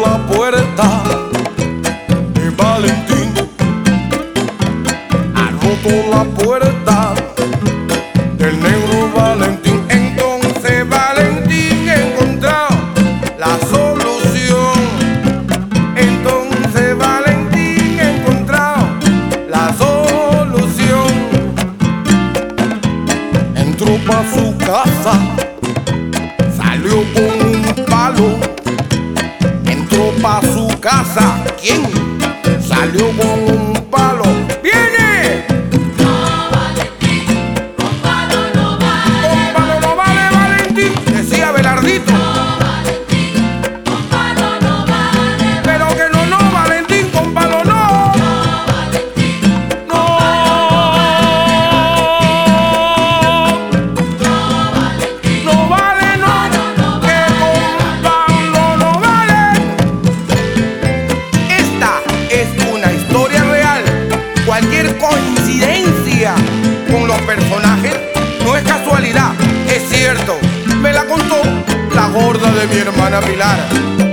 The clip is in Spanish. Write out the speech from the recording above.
la puerta de Valentín. Ha roto la puerta del negro Valentín. Entonces Valentín encontró la solución. Entonces Valentín encontró la solución. Entró para su casa. Coincidencia con los personajes no es casualidad, es cierto. Me la contó la gorda de mi hermana Pilar.